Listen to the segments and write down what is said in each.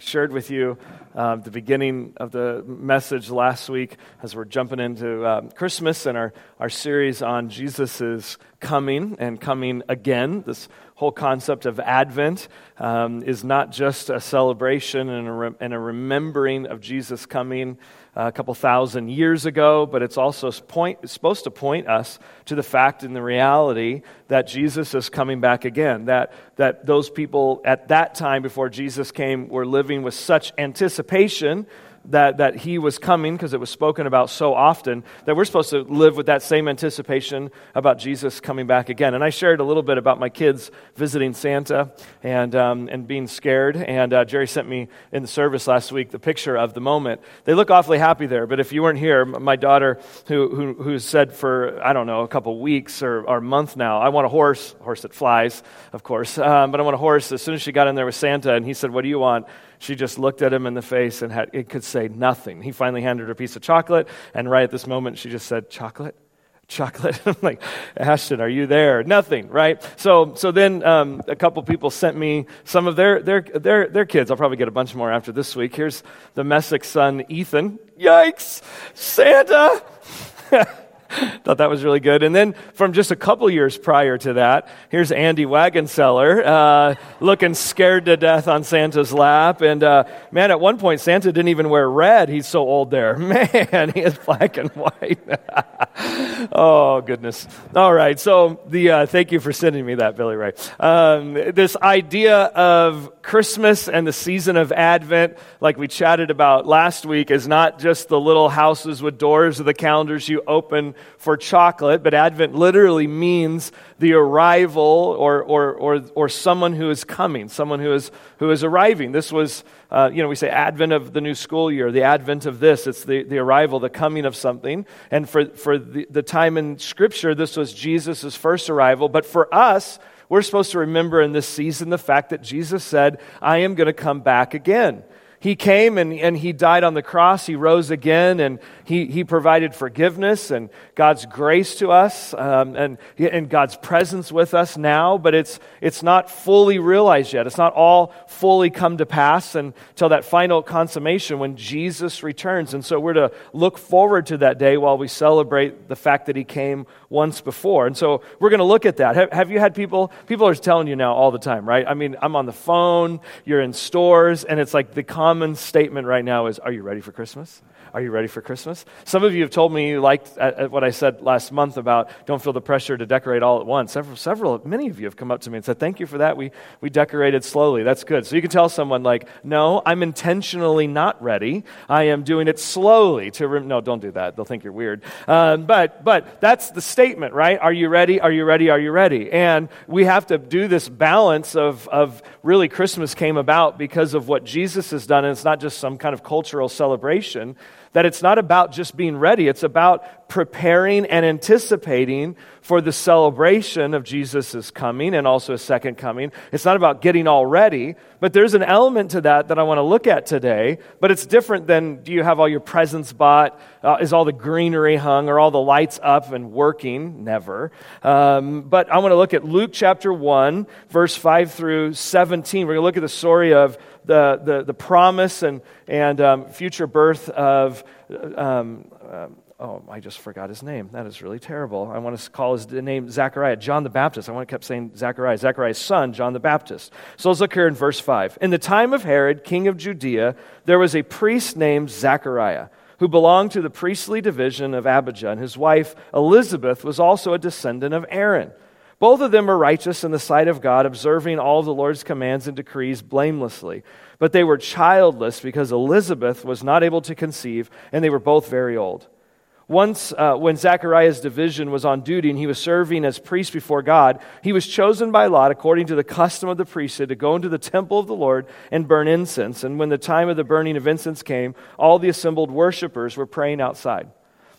shared with you uh, the beginning of the message last week as we're jumping into um, Christmas and our, our series on Jesus' coming and coming again. This whole concept of Advent um, is not just a celebration and a, re- and a remembering of Jesus coming a couple thousand years ago, but it's also point, it's supposed to point us to the fact and the reality that Jesus is coming back again. That, that those people at that time before Jesus came were living with such anticipation that, that he was coming because it was spoken about so often that we're supposed to live with that same anticipation about Jesus coming back again. And I shared a little bit about my kids visiting Santa and, um, and being scared. And uh, Jerry sent me in the service last week the picture of the moment. They look awfully happy there, but if you weren't here, my daughter, who, who, who said for, I don't know, a couple weeks or, or a month now, I want a horse, horse that flies, of course, um, but I want a horse. As soon as she got in there with Santa and he said, What do you want? She just looked at him in the face and had, it could say nothing. He finally handed her a piece of chocolate, and right at this moment, she just said, Chocolate? Chocolate? I'm like, Ashton, are you there? Nothing, right? So, so then um, a couple people sent me some of their, their, their, their kids. I'll probably get a bunch more after this week. Here's the Messick son, Ethan. Yikes! Santa! Thought that was really good. And then from just a couple years prior to that, here's Andy Wagonseller uh, looking scared to death on Santa's lap. And uh, man, at one point, Santa didn't even wear red. He's so old there. Man, he is black and white. oh, goodness. All right. So the uh, thank you for sending me that, Billy Ray. Um, this idea of Christmas and the season of Advent, like we chatted about last week, is not just the little houses with doors or the calendars you open for chocolate, but Advent literally means the arrival or, or, or, or someone who is coming, someone who is, who is arriving. This was, uh, you know, we say Advent of the new school year, the Advent of this. It's the, the arrival, the coming of something. And for, for the, the time in Scripture, this was Jesus' first arrival. But for us, we're supposed to remember in this season the fact that Jesus said, I am going to come back again. He came and, and he died on the cross. He rose again and he, he provided forgiveness and God's grace to us um, and, and God's presence with us now, but it's, it's not fully realized yet. It's not all fully come to pass until that final consummation when Jesus returns. And so we're to look forward to that day while we celebrate the fact that he came once before. And so we're going to look at that. Have, have you had people, people are telling you now all the time, right? I mean, I'm on the phone, you're in stores, and it's like the common statement right now is, Are you ready for Christmas? Are you ready for Christmas? Some of you have told me you liked at, at what I said last month about don't feel the pressure to decorate all at once. Several, several, many of you have come up to me and said, Thank you for that. We, we decorated slowly. That's good. So you can tell someone, like, No, I'm intentionally not ready. I am doing it slowly to. Rem- no, don't do that. They'll think you're weird. Um, but, but that's the statement, right? Are you ready? Are you ready? Are you ready? And we have to do this balance of, of really Christmas came about because of what Jesus has done. And it's not just some kind of cultural celebration that it's not about just being ready, it's about preparing and anticipating for the celebration of Jesus' coming and also his second coming. It's not about getting all ready, but there's an element to that that I want to look at today. But it's different than do you have all your presents bought? Uh, is all the greenery hung? Are all the lights up and working? Never. Um, but I want to look at Luke chapter 1, verse 5 through 17. We're going to look at the story of the, the, the promise and, and um, future birth of. Um, um, oh, I just forgot his name. That is really terrible. I want to call his name Zachariah, John the Baptist. I want to keep saying Zachariah, Zachariah's son, John the Baptist. So let's look here in verse 5. In the time of Herod, king of Judea, there was a priest named Zachariah who belonged to the priestly division of Abijah, and his wife Elizabeth was also a descendant of Aaron. Both of them were righteous in the sight of God, observing all the Lord's commands and decrees blamelessly. But they were childless because Elizabeth was not able to conceive, and they were both very old. Once, uh, when Zachariah's division was on duty and he was serving as priest before God, he was chosen by Lot, according to the custom of the priesthood, to go into the temple of the Lord and burn incense. And when the time of the burning of incense came, all the assembled worshippers were praying outside.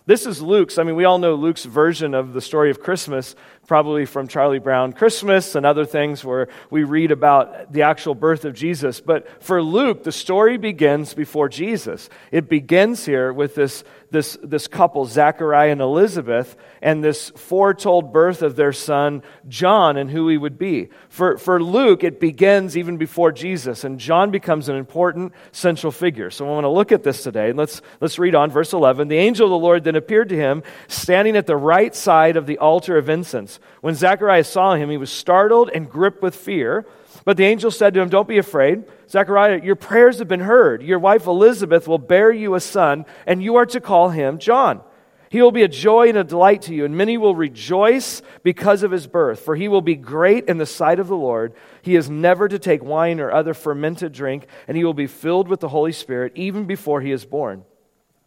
This is Luke's. I mean, we all know Luke's version of the story of Christmas probably from Charlie Brown Christmas and other things where we read about the actual birth of Jesus. But for Luke, the story begins before Jesus. It begins here with this, this, this couple, Zachariah and Elizabeth, and this foretold birth of their son, John, and who he would be. For, for Luke, it begins even before Jesus, and John becomes an important central figure. So I want to look at this today. Let's, let's read on, verse 11. The angel of the Lord then appeared to him, standing at the right side of the altar of incense. When Zacharias saw him, he was startled and gripped with fear. But the angel said to him, Don't be afraid. Zechariah, your prayers have been heard. Your wife Elizabeth will bear you a son, and you are to call him John. He will be a joy and a delight to you, and many will rejoice because of his birth, for he will be great in the sight of the Lord. He is never to take wine or other fermented drink, and he will be filled with the Holy Spirit even before he is born.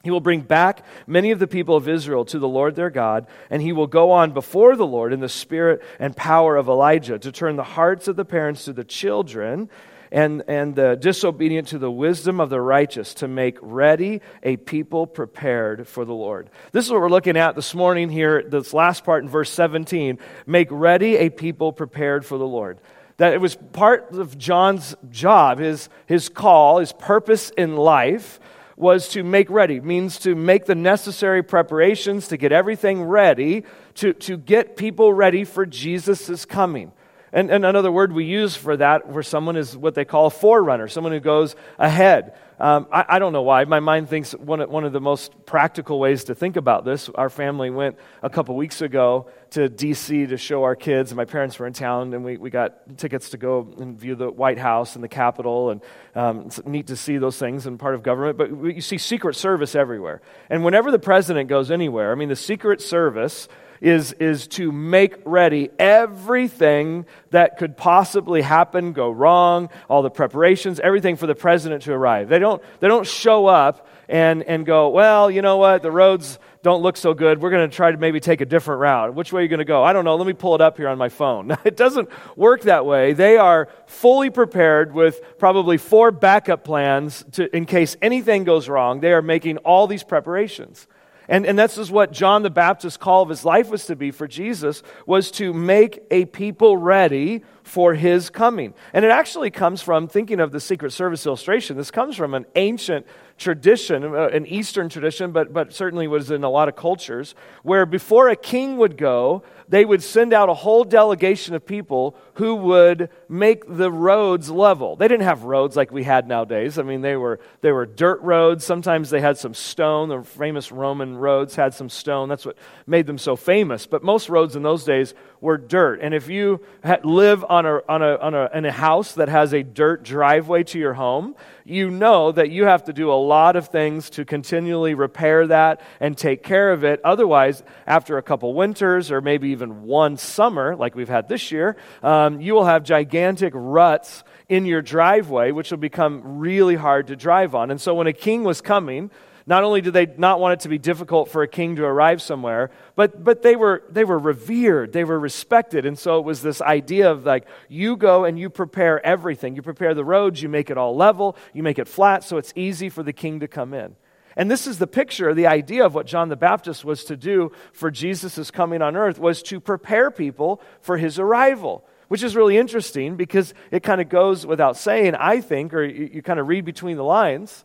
He will bring back many of the people of Israel to the Lord their God, and he will go on before the Lord in the spirit and power of Elijah to turn the hearts of the parents to the children and, and the disobedient to the wisdom of the righteous to make ready a people prepared for the Lord. This is what we're looking at this morning here, this last part in verse 17. Make ready a people prepared for the Lord that it was part of John's job, his, his call, his purpose in life was to make ready, means to make the necessary preparations, to get everything ready, to, to get people ready for Jesus' coming. And, and, another word we use for that, where someone, is what they call a forerunner, someone who goes ahead. Um, I, I, don't know why. My mind thinks one of, one of the most practical ways to think about this. Our family went a couple weeks ago to D.C. to show our kids, and my parents were in town, and we, we got tickets to go and view the White House and the Capitol, and um, it's neat to see those things and part of government. But you see Secret Service everywhere. And whenever the president goes anywhere, I mean, the Secret Service is, is to make ready everything that could possibly happen, go wrong, all the preparations, everything for the president to arrive. They don't, they don't show up and, and go, well, you know what, the roads don't look so good. We're going to try to maybe take a different route. Which way are you going to go? I don't know. Let me pull it up here on my phone. it doesn't work that way. They are fully prepared with probably four backup plans to, in case anything goes wrong. They are making all these preparations. And, and this is what John the Baptist's call of his life was to be for Jesus, was to make a people ready for his coming. And it actually comes from, thinking of the Secret Service illustration, this comes from an ancient tradition, uh, an Eastern tradition, but, but certainly was in a lot of cultures, where before a king would go, they would send out a whole delegation of people who would make the roads level. They didn't have roads like we had nowadays. I mean, they were, they were dirt roads. Sometimes they had some stone. The famous Roman roads had some stone. That's what made them so famous. But most roads in those days were dirt. And if you live on a, on a, on a, in a house that has a dirt driveway to your home, you know that you have to do a lot of things to continually repair that and take care of it. Otherwise, after a couple winters or maybe even one summer, like we've had this year, um, you will have gigantic ruts in your driveway, which will become really hard to drive on. And so when a king was coming, not only did they not want it to be difficult for a king to arrive somewhere, but, but they, were, they were revered, they were respected. And so it was this idea of like, you go and you prepare everything. You prepare the roads, you make it all level, you make it flat so it's easy for the king to come in. And this is the picture, the idea of what John the Baptist was to do for Jesus' coming on earth was to prepare people for his arrival which is really interesting because it kind of goes without saying, I think, or you, you, kind of read between the lines,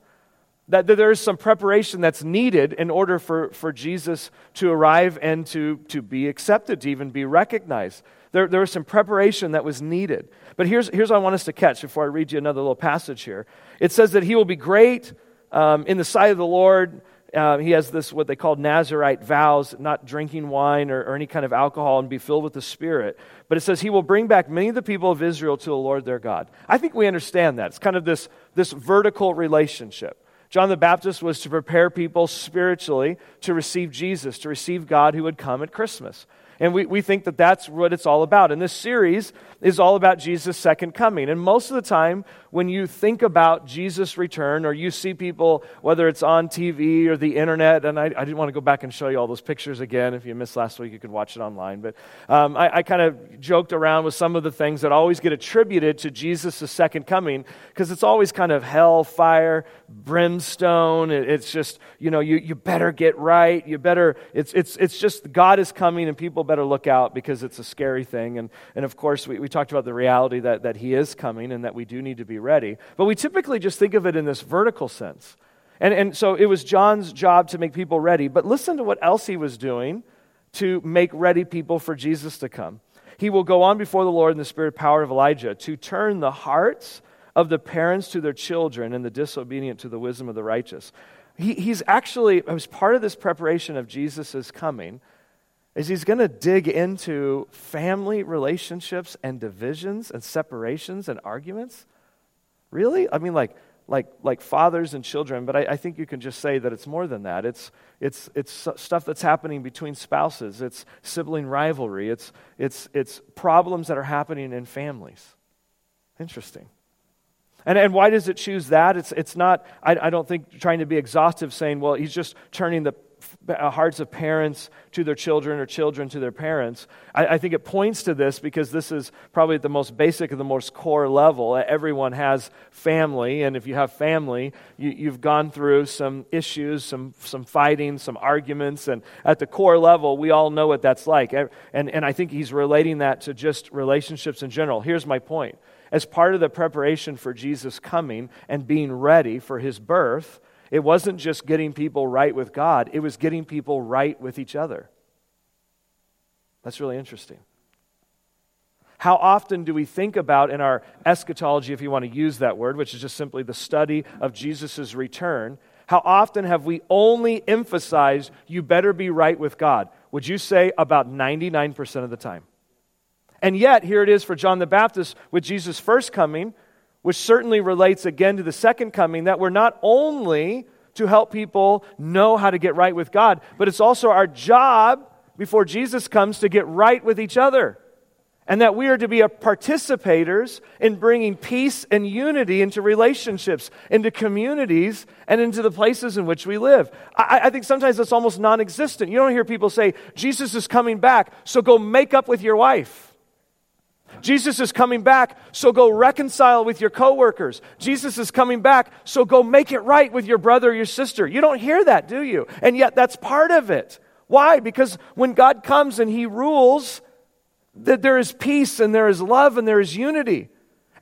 that there is some preparation that's needed in order for, for Jesus to arrive and to, to be accepted, to even be recognized. There, there was some preparation that was needed. But here's, here's what I want us to catch before I read you another little passage here. It says that he will be great um, in the sight of the Lord. Uh, he has this, what they call Nazarite vows, not drinking wine or, or any kind of alcohol and be filled with the Spirit. But it says he will bring back many of the people of Israel to the Lord their God. I think we understand that. It's kind of this, this vertical relationship. John the Baptist was to prepare people spiritually to receive Jesus, to receive God who would come at Christmas. And we, we think that that's what it's all about. And this series is all about Jesus' second coming. And most of the time, when you think about Jesus' return, or you see people, whether it's on TV or the internet, and I, I didn't want to go back and show you all those pictures again. If you missed last week, you could watch it online. But um, I, I kind of joked around with some of the things that always get attributed to Jesus' second coming, because it's always kind of hell, fire, brimstone. It's just, you know, you, you better get right. You better, it's, it's, it's just God is coming and people better look out because it's a scary thing. And, and of course, we, we talked about the reality that, that he is coming and that we do need to be ready. But we typically just think of it in this vertical sense. And, and so it was John's job to make people ready. But listen to what else he was doing to make ready people for Jesus to come. He will go on before the Lord in the spirit power of Elijah to turn the hearts of the parents to their children and the disobedient to the wisdom of the righteous. He, he's actually, as part of this preparation of Jesus' coming, is he's going to dig into family relationships and divisions and separations and arguments. Really? I mean, like, like, like fathers and children, but I, I, think you can just say that it's more than that. It's, it's, it's stuff that's happening between spouses, it's sibling rivalry, it's, it's, it's problems that are happening in families. Interesting. And, and why does it choose that? It's, it's not, I, I don't think, trying to be exhaustive, saying, well, he's just turning the Uh, hearts of parents to their children or children to their parents. I, I, think it points to this because this is probably at the most basic and the most core level. Uh, everyone has family, and if you have family, you, have gone through some issues, some, some fighting, some arguments, and at the core level, we all know what that's like. And, and I think he's relating that to just relationships in general. Here's my point. As part of the preparation for Jesus coming and being ready for his birth, it wasn't just getting people right with God, it was getting people right with each other. That's really interesting. How often do we think about in our eschatology, if you want to use that word, which is just simply the study of Jesus' return, how often have we only emphasized you better be right with God? Would you say about 99% of the time? And yet, here it is for John the Baptist with Jesus' first coming which certainly relates again to the second coming, that we're not only to help people know how to get right with God, but it's also our job before Jesus comes to get right with each other. And that we are to be participators in bringing peace and unity into relationships, into communities, and into the places in which we live. I, I think sometimes that's almost non existent. You don't hear people say, Jesus is coming back, so go make up with your wife. Jesus is coming back, so go reconcile with your coworkers. Jesus is coming back, so go make it right with your brother or your sister. You don't hear that, do you? And yet that's part of it. Why? Because when God comes and he rules, that there is peace and there is love and there is unity.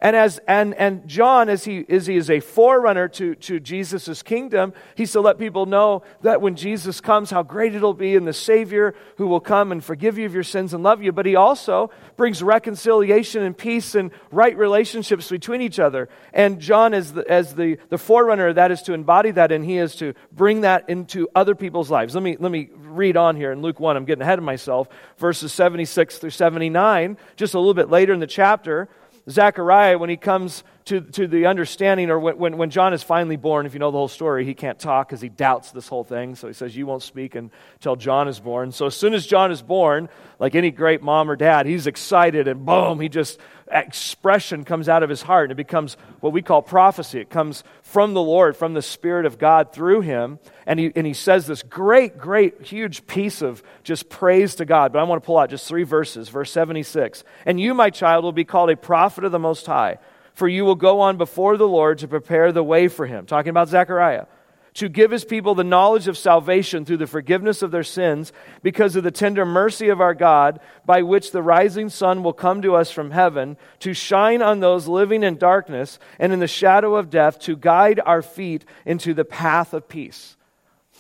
And, as, and, and John, as he, as he is a forerunner to, to Jesus' kingdom, he's to let people know that when Jesus comes, how great it'll be in the Savior who will come and forgive you of your sins and love you. But he also brings reconciliation and peace and right relationships between each other. And John, as the, as the, the forerunner, that is to embody that, and he is to bring that into other people's lives. Let me, let me read on here in Luke 1. I'm getting ahead of myself. Verses 76 through 79, just a little bit later in the chapter. Zechariah, when he comes to, to the understanding, or when, when, when John is finally born, if you know the whole story, he can't talk because he doubts this whole thing. So he says, You won't speak until John is born. So as soon as John is born, like any great mom or dad, he's excited and boom, he just, expression comes out of his heart. And it becomes what we call prophecy. It comes from the Lord, from the Spirit of God through him. And he, and he says this great, great, huge piece of just praise to God. But I want to pull out just three verses. Verse 76 And you, my child, will be called a prophet of the Most High for you will go on before the Lord to prepare the way for him. Talking about Zechariah. To give his people the knowledge of salvation through the forgiveness of their sins because of the tender mercy of our God, by which the rising sun will come to us from heaven, to shine on those living in darkness and in the shadow of death, to guide our feet into the path of peace.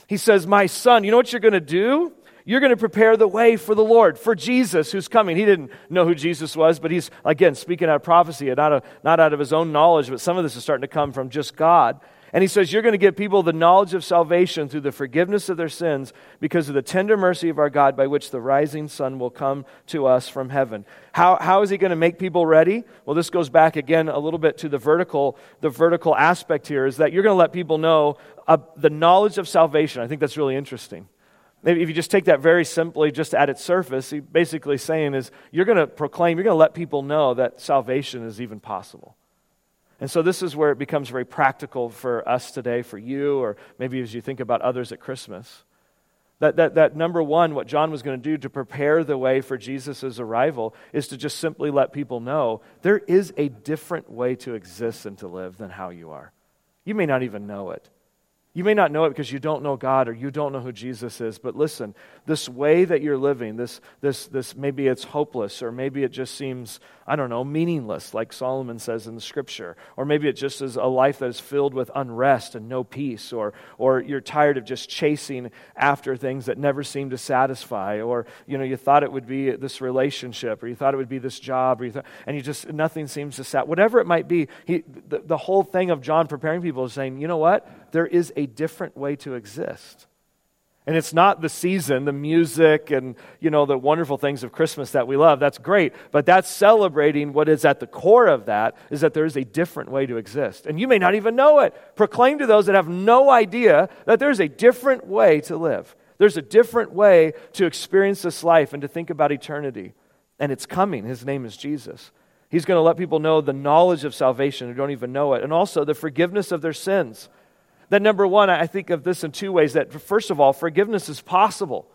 He says, My son, you know what you're going to do? You're going to prepare the way for the Lord, for Jesus who's coming. He didn't know who Jesus was, but he's, again, speaking out of prophecy, not, not out of his own knowledge, but some of this is starting to come from just God. And he says, You're going to give people the knowledge of salvation through the forgiveness of their sins because of the tender mercy of our God by which the rising sun will come to us from heaven. How, how is he going to make people ready? Well, this goes back again a little bit to the vertical, the vertical aspect here is that you're going to let people know uh, the knowledge of salvation. I think that's really interesting. If you just take that very simply, just at its surface, he basically saying is you're going to proclaim, you're going to let people know that salvation is even possible. And so this is where it becomes very practical for us today, for you, or maybe as you think about others at Christmas. That, that, that number one, what John was going to do to prepare the way for Jesus' arrival is to just simply let people know there is a different way to exist and to live than how you are. You may not even know it. You may not know it because you don't know God or you don't know who Jesus is, but listen, this way that you're living, this, this, this maybe it's hopeless, or maybe it just seems, I don't know, meaningless, like Solomon says in the scripture, or maybe it just is a life that is filled with unrest and no peace, or, or you're tired of just chasing after things that never seem to satisfy, or you know, you thought it would be this relationship, or you thought it would be this job, or you thought, and you just, nothing seems to satisfy. Whatever it might be, he, the, the whole thing of John preparing people is saying, you know what? there is a different way to exist. And it's not the season, the music, and you know the wonderful things of Christmas that we love. That's great, but that's celebrating what is at the core of that is that there is a different way to exist, and you may not even know it. Proclaim to those that have no idea that there's a different way to live. There's a different way to experience this life and to think about eternity, and it's coming. His name is Jesus. He's going to let people know the knowledge of salvation who don't even know it, and also the forgiveness of their sins. That number one, I think of this in two ways that, first of all, forgiveness is possible.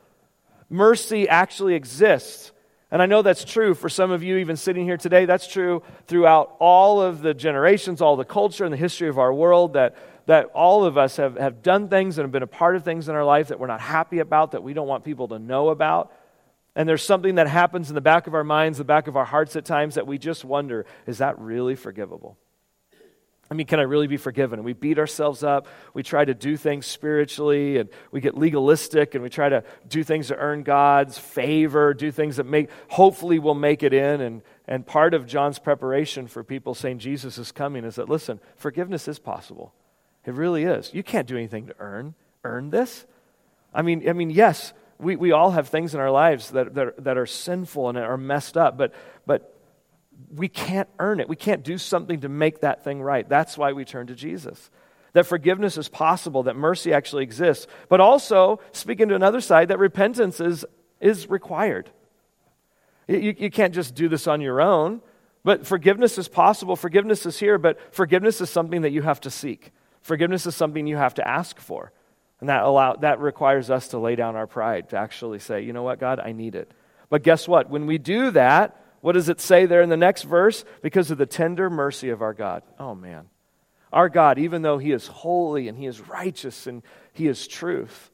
Mercy actually exists. And I know that's true for some of you, even sitting here today. That's true throughout all of the generations, all the culture, and the history of our world. That, that all of us have, have done things and have been a part of things in our life that we're not happy about, that we don't want people to know about. And there's something that happens in the back of our minds, the back of our hearts at times that we just wonder is that really forgivable? I mean, can I really be forgiven? And we beat ourselves up. We try to do things spiritually and we get legalistic and we try to do things to earn God's favor, do things that make, hopefully, we'll make it in. And, and part of John's preparation for people saying Jesus is coming is that, listen, forgiveness is possible. It really is. You can't do anything to earn, earn this. I mean, I mean, yes, we, we all have things in our lives that, that, that are sinful and are messed up, but, but we can't earn it. We can't do something to make that thing right. That's why we turn to Jesus. That forgiveness is possible, that mercy actually exists. But also, speaking to another side, that repentance is, is required. You, you can't just do this on your own, but forgiveness is possible. Forgiveness is here, but forgiveness is something that you have to seek. Forgiveness is something you have to ask for. And that, allow, that requires us to lay down our pride, to actually say, you know what, God, I need it. But guess what? When we do that, what does it say there in the next verse? Because of the tender mercy of our God. Oh, man. Our God, even though He is holy and He is righteous and He is truth,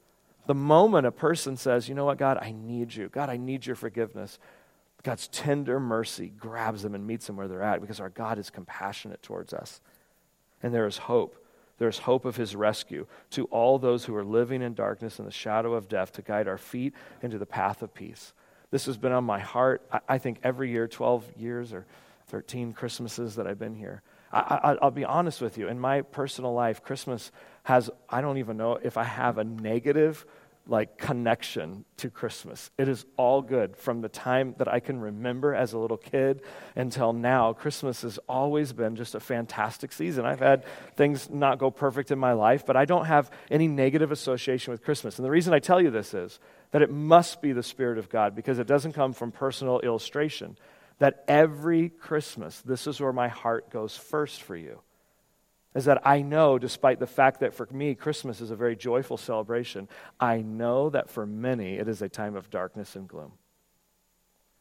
the moment a person says, You know what, God, I need you. God, I need your forgiveness. God's tender mercy grabs them and meets them where they're at because our God is compassionate towards us. And there is hope. There is hope of his rescue to all those who are living in darkness and the shadow of death to guide our feet into the path of peace. This has been on my heart, I, think, every year, 12 years or 13 Christmases that I've been here. I, will be honest with you. In my personal life, Christmas has, I don't even know if I have a negative like connection to Christmas. It is all good from the time that I can remember as a little kid until now. Christmas has always been just a fantastic season. I've had things not go perfect in my life, but I don't have any negative association with Christmas. And the reason I tell you this is that it must be the Spirit of God because it doesn't come from personal illustration. That every Christmas, this is where my heart goes first for you. Is that I know, despite the fact that for me, Christmas is a very joyful celebration, I know that for many it is a time of darkness and gloom.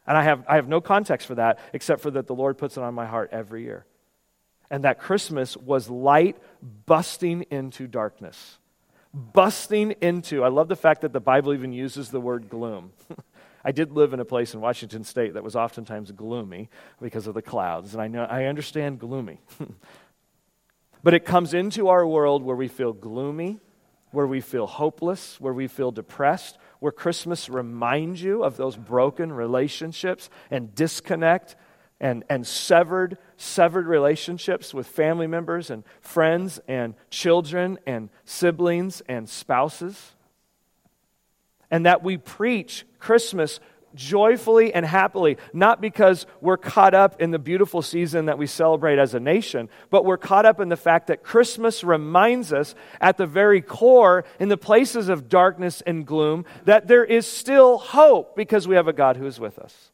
And I have, I have no context for that except for that the Lord puts it on my heart every year. And that Christmas was light busting into darkness busting into. I love the fact that the Bible even uses the word gloom. I did live in a place in Washington state that was oftentimes gloomy because of the clouds, and I know I understand gloomy. but it comes into our world where we feel gloomy, where we feel hopeless, where we feel depressed, where Christmas reminds you of those broken relationships and disconnect and, and severed, severed relationships with family members and friends and children and siblings and spouses. And that we preach Christmas joyfully and happily, not because we're caught up in the beautiful season that we celebrate as a nation, but we're caught up in the fact that Christmas reminds us at the very core, in the places of darkness and gloom, that there is still hope because we have a God who is with us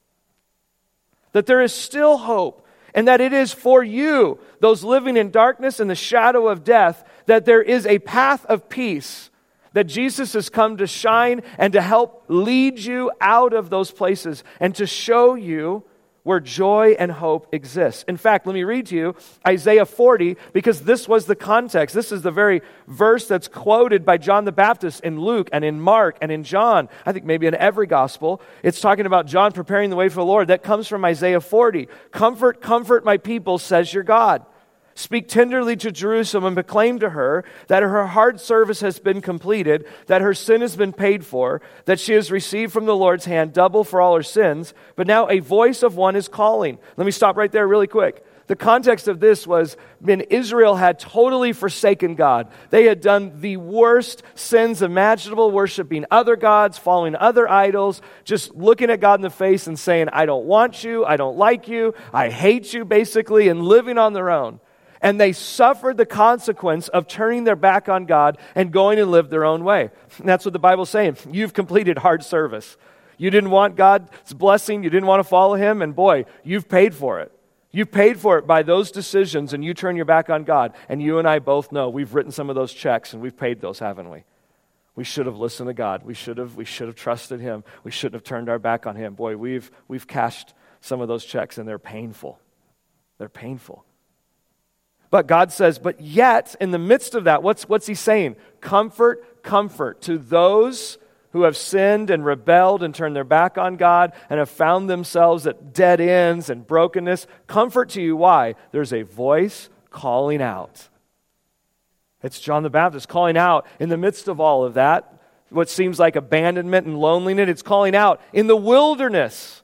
that there is still hope and that it is for you, those living in darkness and the shadow of death, that there is a path of peace, that Jesus has come to shine and to help lead you out of those places and to show you where joy and hope exist. In fact, let me read to you Isaiah 40 because this was the context. This is the very verse that's quoted by John the Baptist in Luke and in Mark and in John. I think maybe in every gospel. It's talking about John preparing the way for the Lord. That comes from Isaiah 40. Comfort, comfort my people, says your God. Speak tenderly to Jerusalem and proclaim to her that her hard service has been completed, that her sin has been paid for, that she has received from the Lord's hand double for all her sins. But now a voice of one is calling. Let me stop right there really quick. The context of this was when Israel had totally forsaken God. They had done the worst sins imaginable, worshiping other gods, following other idols, just looking at God in the face and saying, I don't want you, I don't like you, I hate you, basically, and living on their own and they suffered the consequence of turning their back on God and going and live their own way. And that's what the Bible's saying. You've completed hard service. You didn't want God's blessing, you didn't want to follow Him, and boy, you've paid for it. You paid for it by those decisions, and you turn your back on God. And you and I both know we've written some of those checks, and we've paid those, haven't we? We should have listened to God. We should have, we should have trusted Him. We shouldn't have turned our back on Him. Boy, we've, we've cashed some of those checks, and they're painful. They're painful. But God says, but yet, in the midst of that, what's, what's He saying? Comfort, comfort to those who have sinned and rebelled and turned their back on God and have found themselves at dead ends and brokenness. Comfort to you. Why? There's a voice calling out. It's John the Baptist calling out in the midst of all of that, what seems like abandonment and loneliness. It's calling out in the wilderness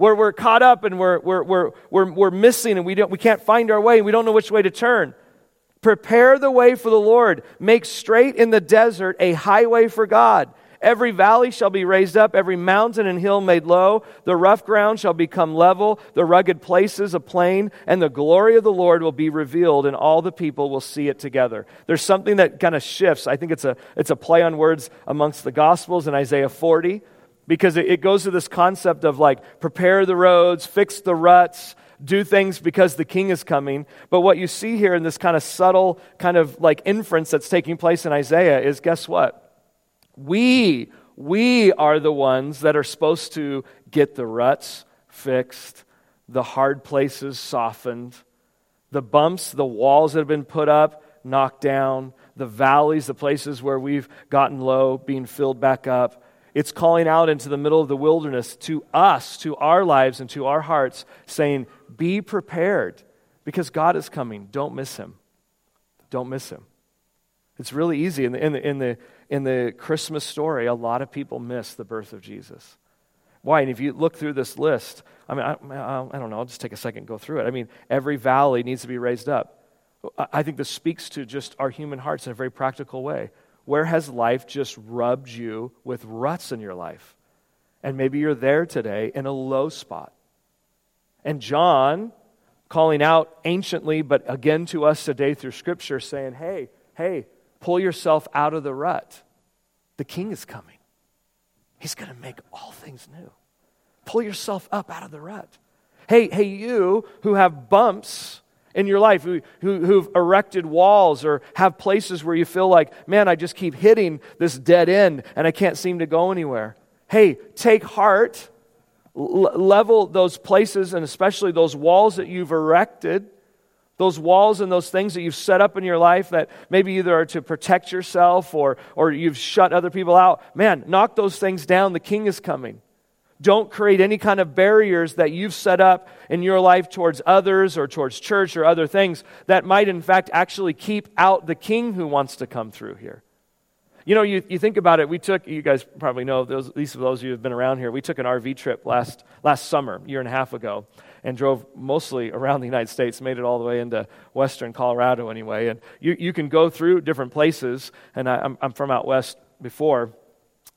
where we're caught up and we're, we're, we're, we're, we're missing and we, don't, we can't find our way and we don't know which way to turn. Prepare the way for the Lord. Make straight in the desert a highway for God. Every valley shall be raised up, every mountain and hill made low. The rough ground shall become level, the rugged places a plain, and the glory of the Lord will be revealed, and all the people will see it together. There's something that kind of shifts. I think it's a, it's a play on words amongst the Gospels in Isaiah 40 because it, goes to this concept of like prepare the roads, fix the ruts, do things because the king is coming. But what you see here in this kind of subtle kind of like inference that's taking place in Isaiah is guess what? We, we are the ones that are supposed to get the ruts fixed, the hard places softened, the bumps, the walls that have been put up knocked down, the valleys, the places where we've gotten low being filled back up. It's calling out into the middle of the wilderness to us, to our lives, and to our hearts, saying, Be prepared because God is coming. Don't miss him. Don't miss him. It's really easy. In the, in the, in the, in the Christmas story, a lot of people miss the birth of Jesus. Why? And if you look through this list, I mean, I, I, don't know, I'll just take a second and go through it. I mean, every valley needs to be raised up. I think this speaks to just our human hearts in a very practical way. Where has life just rubbed you with ruts in your life? And maybe you're there today in a low spot. And John, calling out anciently, but again to us today through Scripture, saying, hey, hey, pull yourself out of the rut. The king is coming. He's going to make all things new. Pull yourself up out of the rut. Hey, hey, you who have bumps in your life who, who, who've erected walls or have places where you feel like, man, I just keep hitting this dead end and I can't seem to go anywhere. Hey, take heart, l- level those places and especially those walls that you've erected, those walls and those things that you've set up in your life that maybe either are to protect yourself or, or you've shut other people out. Man, knock those things down. The king is coming. Don't create any kind of barriers that you've set up in your life towards others or towards church or other things that might, in fact, actually keep out the king who wants to come through here. You know, you, you think about it, we took, you guys probably know, those, at least of those of you who have been around here, we took an RV trip last, last summer, year and a half ago, and drove mostly around the United States, made it all the way into western Colorado anyway. And you, you can go through different places, and I, I'm, I'm from out west before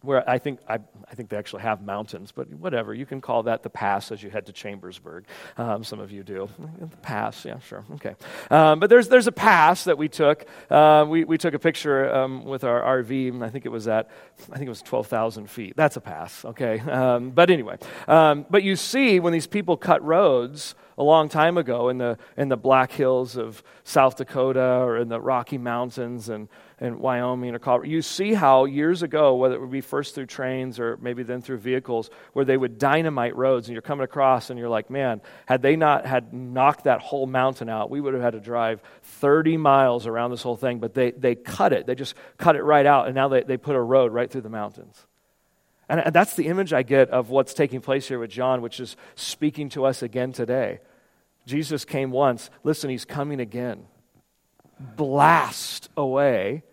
where I think, I, I, think they actually have mountains, but whatever. You can call that the pass as you head to Chambersburg. Um, some of you do. The pass, yeah, sure. Okay. Um, but there's, there's a pass that we took. Uh, we, we took a picture um, with our RV, I think it was at, I think it was 12,000 feet. That's a pass, okay? Um, but anyway, um, but you see when these people cut roads, a long time ago in the, in the Black Hills of South Dakota or in the Rocky Mountains and, and Wyoming or Colorado. You see how years ago, whether it would be first through trains or maybe then through vehicles, where they would dynamite roads and you're coming across and you're like, man, had they not had knocked that whole mountain out, we would have had to drive 30 miles around this whole thing. But they, they cut it. They just cut it right out and now they, they put a road right through the mountains. And that's the image I get of what's taking place here with John, which is speaking to us again today. Jesus came once. Listen, he's coming again. Blast away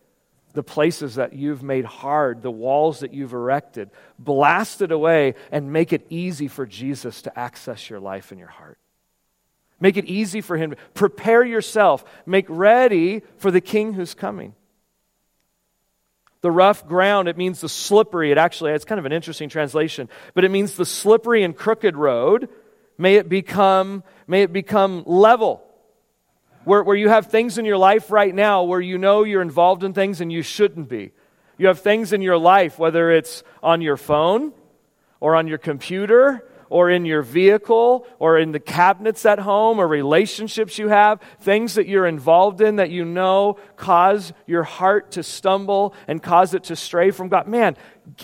the places that you've made hard, the walls that you've erected. Blast it away and make it easy for Jesus to access your life and your heart. Make it easy for him. Prepare yourself. Make ready for the king who's coming. The rough ground, it means the slippery. It actually, it's kind of an interesting translation, but it means the slippery and crooked road. May it become, may it become level. Where, where you have things in your life right now where you know you're involved in things and you shouldn't be. You have things in your life, whether it's on your phone or on your computer or in your vehicle or in the cabinets at home or relationships you have, things that you're involved in that you know cause your heart to stumble and cause it to stray from God. Man,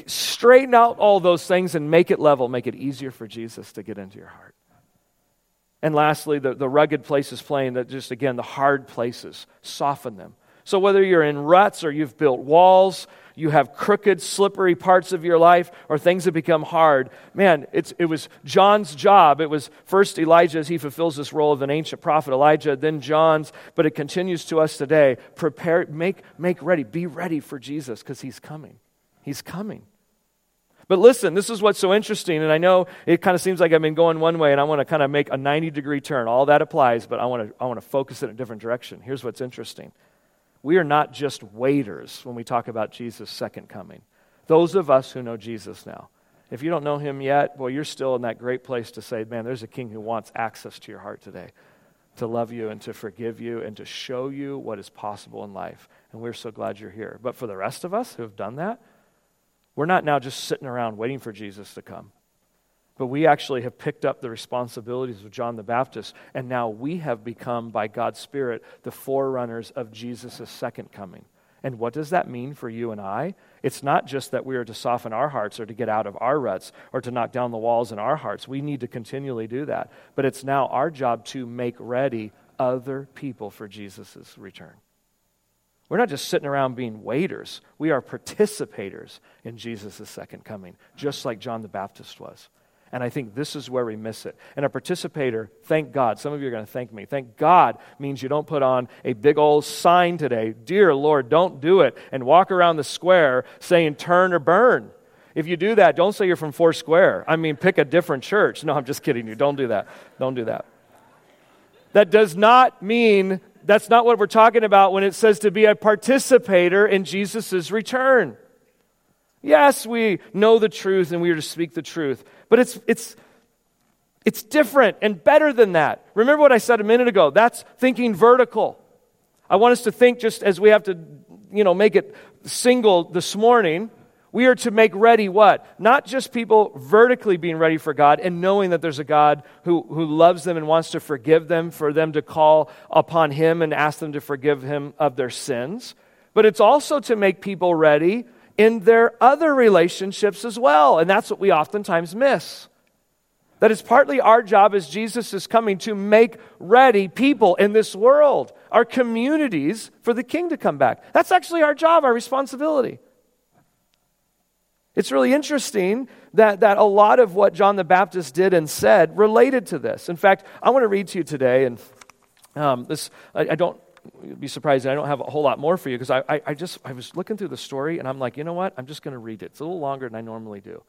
straighten out all those things and make it level, make it easier for Jesus to get into your heart. And lastly, the, the rugged places plain, that just again, the hard places, soften them. So whether you're in ruts or you've built walls, you have crooked, slippery parts of your life, or things that become hard. Man, it was John's job. It was first Elijah as he fulfills this role of an ancient prophet, Elijah, then John's, but it continues to us today. Prepare, make, make ready, be ready for Jesus because he's coming. He's coming. But listen, this is what's so interesting, and I know it kind of seems like I've been going one way, and I want to kind of make a 90 degree turn. All that applies, but I want to, I want to focus in a different direction. Here's what's interesting we are not just waiters when we talk about Jesus' second coming. Those of us who know Jesus now. If you don't know him yet, well, you're still in that great place to say, man, there's a king who wants access to your heart today, to love you and to forgive you and to show you what is possible in life. And we're so glad you're here. But for the rest of us who have done that, we're not now just sitting around waiting for Jesus to come. But we actually have picked up the responsibilities of John the Baptist, and now we have become, by God's Spirit, the forerunners of Jesus' second coming. And what does that mean for you and I? It's not just that we are to soften our hearts or to get out of our ruts or to knock down the walls in our hearts. We need to continually do that. But it's now our job to make ready other people for Jesus' return. We're not just sitting around being waiters, we are participators in Jesus' second coming, just like John the Baptist was. And I think this is where we miss it. And a participator, thank God. Some of you are going to thank me. Thank God means you don't put on a big old sign today, Dear Lord, don't do it, and walk around the square saying turn or burn. If you do that, don't say you're from Foursquare. I mean, pick a different church. No, I'm just kidding you. Don't do that. Don't do that. That does not mean, that's not what we're talking about when it says to be a participator in Jesus' return. Yes, we know the truth and we are to speak the truth, but it's, it's, it's different and better than that. Remember what I said a minute ago? That's thinking vertical. I want us to think just as we have to, you know, make it single this morning. We are to make ready what? Not just people vertically being ready for God and knowing that there's a God who, who loves them and wants to forgive them, for them to call upon Him and ask them to forgive Him of their sins, but it's also to make people ready in their other relationships as well. And that's what we oftentimes miss. That it's partly our job as Jesus is coming to make ready people in this world, our communities, for the King to come back. That's actually our job, our responsibility. It's really interesting that, that a lot of what John the Baptist did and said related to this. In fact, I want to read to you today, and um, this I, I don't you'd be surprised I don't have a whole lot more for you because I, I, I, just I was looking through the story and I'm like, you know what? I'm just going to read it. It's a little longer than I normally do.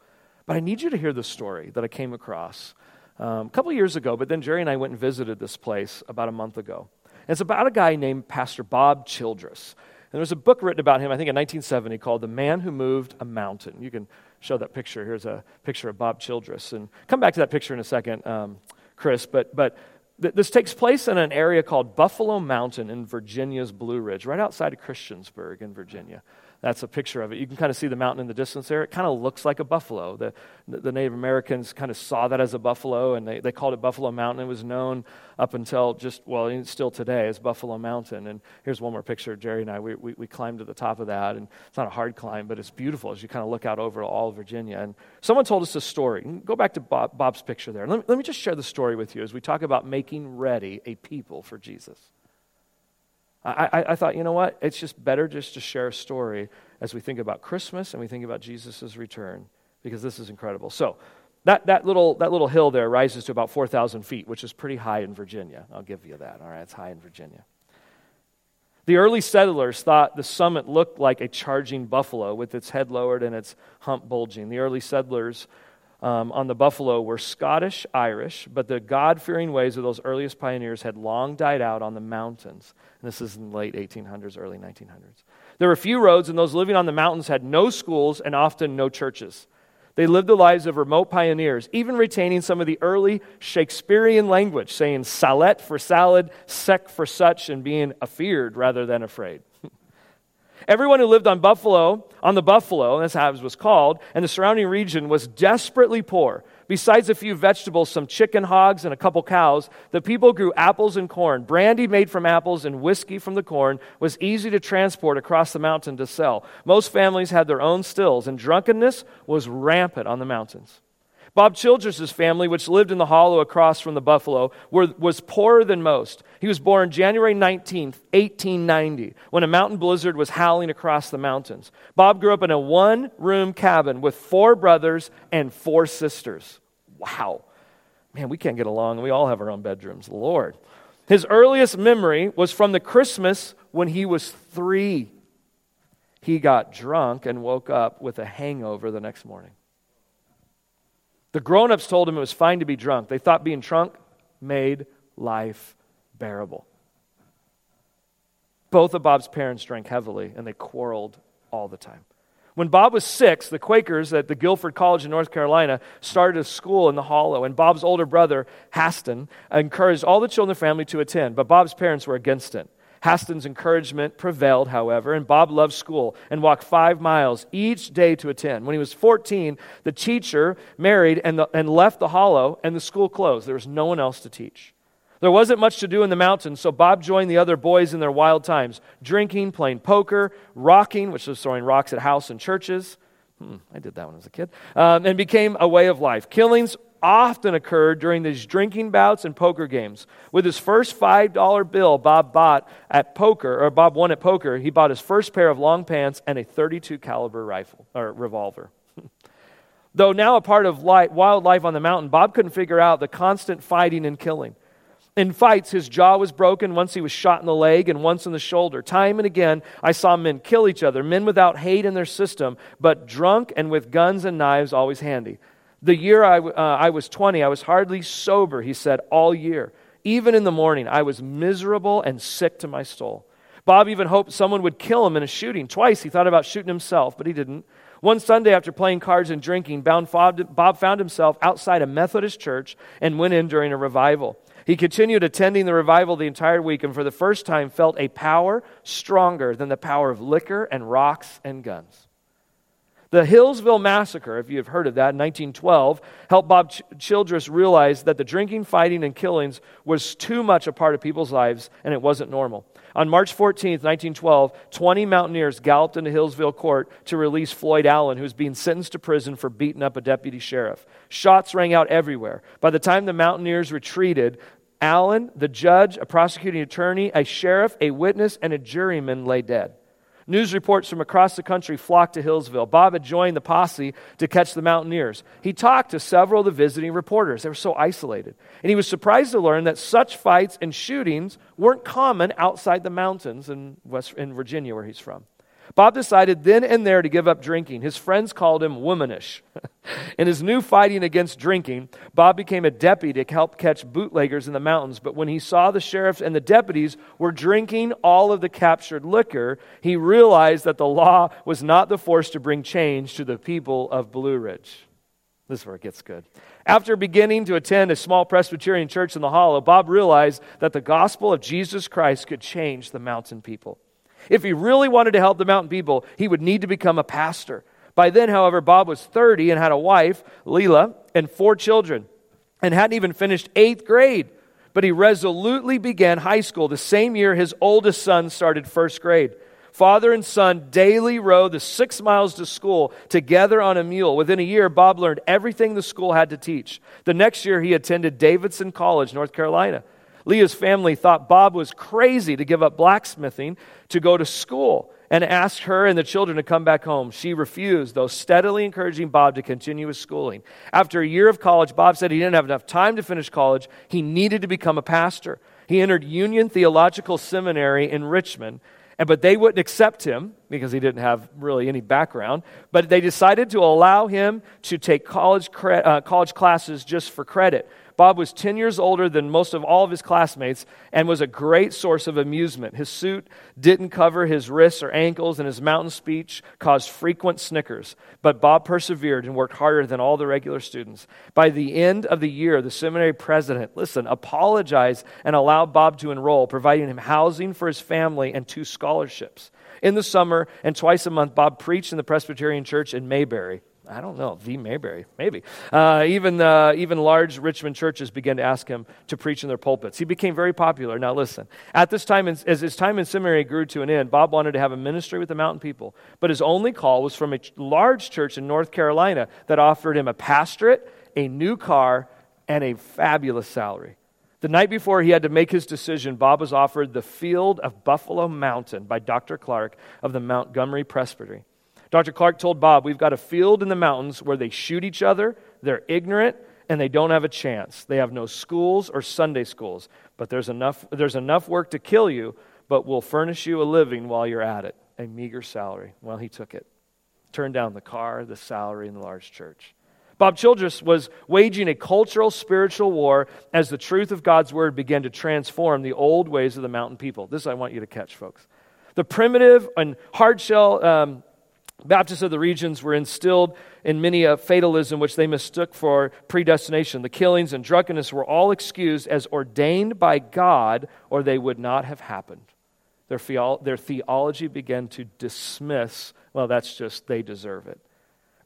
But I need you to hear the story that I came across um, a couple years ago. But then Jerry and I went and visited this place about a month ago. And it's about a guy named Pastor Bob Childress. And there's a book written about him, I think in 1970, called The Man Who Moved a Mountain. You can show that picture. Here's a picture of Bob Childress. And come back to that picture in a second, um, Chris. But, but This takes place in an area called Buffalo Mountain in Virginia's Blue Ridge, right outside of Christiansburg in Virginia. That's a picture of it. You can kind of see the mountain in the distance there. It kind of looks like a buffalo. The, the Native Americans kind of saw that as a buffalo, and they, they called it Buffalo Mountain. It was known up until just, well, still today as Buffalo Mountain. And here's one more picture. Jerry and I, we, we, we climbed to the top of that, and it's not a hard climb, but it's beautiful as you kind of look out over all of Virginia. And someone told us a story. Go back to Bob, Bob's picture there. Let me, let me just share the story with you as we talk about making ready a people for Jesus. I, I, thought, you know what? It's just better just to share a story as we think about Christmas and we think about Jesus' return because this is incredible. So, that, that, little, that little hill there rises to about 4,000 feet, which is pretty high in Virginia. I'll give you that. All right, it's high in Virginia. The early settlers thought the summit looked like a charging buffalo with its head lowered and its hump bulging. The early settlers um, on the buffalo were Scottish Irish, but the God fearing ways of those earliest pioneers had long died out on the mountains. And this is in the late 1800s, early 1900s. There were few roads, and those living on the mountains had no schools and often no churches. They lived the lives of remote pioneers, even retaining some of the early Shakespearean language, saying salet for salad, sec for such, and being afeared rather than afraid. Everyone who lived on Buffalo, on the Buffalo, that's how it was called, and the surrounding region was desperately poor. Besides a few vegetables, some chicken hogs, and a couple cows, the people grew apples and corn. Brandy made from apples and whiskey from the corn was easy to transport across the mountain to sell. Most families had their own stills, and drunkenness was rampant on the mountains. Bob Childress' family, which lived in the hollow across from the buffalo, were, was poorer than most. He was born January 19, 1890, when a mountain blizzard was howling across the mountains. Bob grew up in a one room cabin with four brothers and four sisters. Wow. Man, we can't get along. We all have our own bedrooms. Lord. His earliest memory was from the Christmas when he was three. He got drunk and woke up with a hangover the next morning. The grown ups told him it was fine to be drunk. They thought being drunk made life bearable. Both of Bob's parents drank heavily and they quarreled all the time. When Bob was six, the Quakers at the Guilford College in North Carolina started a school in the Hollow, and Bob's older brother, Haston, encouraged all the children in the family to attend, but Bob's parents were against it. Haston's encouragement prevailed, however, and Bob loved school and walked five miles each day to attend. When he was 14, the teacher married and, the, and left the hollow, and the school closed. There was no one else to teach. There wasn't much to do in the mountains, so Bob joined the other boys in their wild times, drinking, playing poker, rocking, which was throwing rocks at house and churches. Hmm, I did that when I was a kid. Um, and became a way of life. Killings often occurred during these drinking bouts and poker games. With his first $5 bill Bob bought at poker, or Bob won at poker, he bought his first pair of long pants and a 32 caliber rifle or revolver. Though now a part of life, wildlife on the mountain, Bob couldn't figure out the constant fighting and killing. In fights, his jaw was broken. Once he was shot in the leg and once in the shoulder. Time and again, I saw men kill each other, men without hate in their system, but drunk and with guns and knives always handy. The year I, uh, I was 20, I was hardly sober, he said, all year. Even in the morning, I was miserable and sick to my soul. Bob even hoped someone would kill him in a shooting. Twice he thought about shooting himself, but he didn't. One Sunday, after playing cards and drinking, Bob found himself outside a Methodist church and went in during a revival. He continued attending the revival the entire week and for the first time felt a power stronger than the power of liquor and rocks and guns. The Hillsville Massacre, if you have heard of that, in 1912, helped Bob Ch- Childress realize that the drinking, fighting, and killings was too much a part of people's lives and it wasn't normal. On March 14, 1912, 20 mountaineers galloped into Hillsville court to release Floyd Allen, who was being sentenced to prison for beating up a deputy sheriff. Shots rang out everywhere. By the time the mountaineers retreated, Allen, the judge, a prosecuting attorney, a sheriff, a witness, and a juryman lay dead. News reports from across the country flocked to Hillsville. Bob had joined the posse to catch the mountaineers. He talked to several of the visiting reporters. They were so isolated. And he was surprised to learn that such fights and shootings weren't common outside the mountains in, West, in Virginia, where he's from. Bob decided then and there to give up drinking. His friends called him womanish. in his new fighting against drinking, Bob became a deputy to help catch bootleggers in the mountains. But when he saw the sheriffs and the deputies were drinking all of the captured liquor, he realized that the law was not the force to bring change to the people of Blue Ridge. This is where it gets good. After beginning to attend a small Presbyterian church in the Hollow, Bob realized that the gospel of Jesus Christ could change the mountain people. If he really wanted to help the mountain people, he would need to become a pastor. By then, however, Bob was 30 and had a wife, Leela, and four children, and hadn't even finished eighth grade. But he resolutely began high school the same year his oldest son started first grade. Father and son daily rode the six miles to school together on a mule. Within a year, Bob learned everything the school had to teach. The next year, he attended Davidson College, North Carolina. Leah's family thought Bob was crazy to give up blacksmithing to go to school and asked her and the children to come back home. She refused, though steadily encouraging Bob to continue his schooling. After a year of college, Bob said he didn't have enough time to finish college. He needed to become a pastor. He entered Union Theological Seminary in Richmond, and, but they wouldn't accept him because he didn't have really any background. But they decided to allow him to take college, cre- uh, college classes just for credit. Bob was 10 years older than most of all of his classmates and was a great source of amusement. His suit didn't cover his wrists or ankles, and his mountain speech caused frequent snickers. But Bob persevered and worked harder than all the regular students. By the end of the year, the seminary president, listen, apologized and allowed Bob to enroll, providing him housing for his family and two scholarships. In the summer and twice a month, Bob preached in the Presbyterian Church in Mayberry. I don't know, V. Mayberry, maybe. Uh, even, uh, even large Richmond churches began to ask him to preach in their pulpits. He became very popular. Now, listen, at this time, as his time in seminary grew to an end, Bob wanted to have a ministry with the mountain people. But his only call was from a large church in North Carolina that offered him a pastorate, a new car, and a fabulous salary. The night before he had to make his decision, Bob was offered the field of Buffalo Mountain by Dr. Clark of the Montgomery Presbytery. Dr. Clark told Bob, We've got a field in the mountains where they shoot each other, they're ignorant, and they don't have a chance. They have no schools or Sunday schools, but there's enough, there's enough work to kill you, but we'll furnish you a living while you're at it, a meager salary. Well, he took it. Turned down the car, the salary, and the large church. Bob Childress was waging a cultural, spiritual war as the truth of God's word began to transform the old ways of the mountain people. This I want you to catch, folks. The primitive and hard shell um, Baptists of the regions were instilled in many a fatalism which they mistook for predestination. The killings and drunkenness were all excused as ordained by God, or they would not have happened. Their, their theology began to dismiss, well, that's just, they deserve it.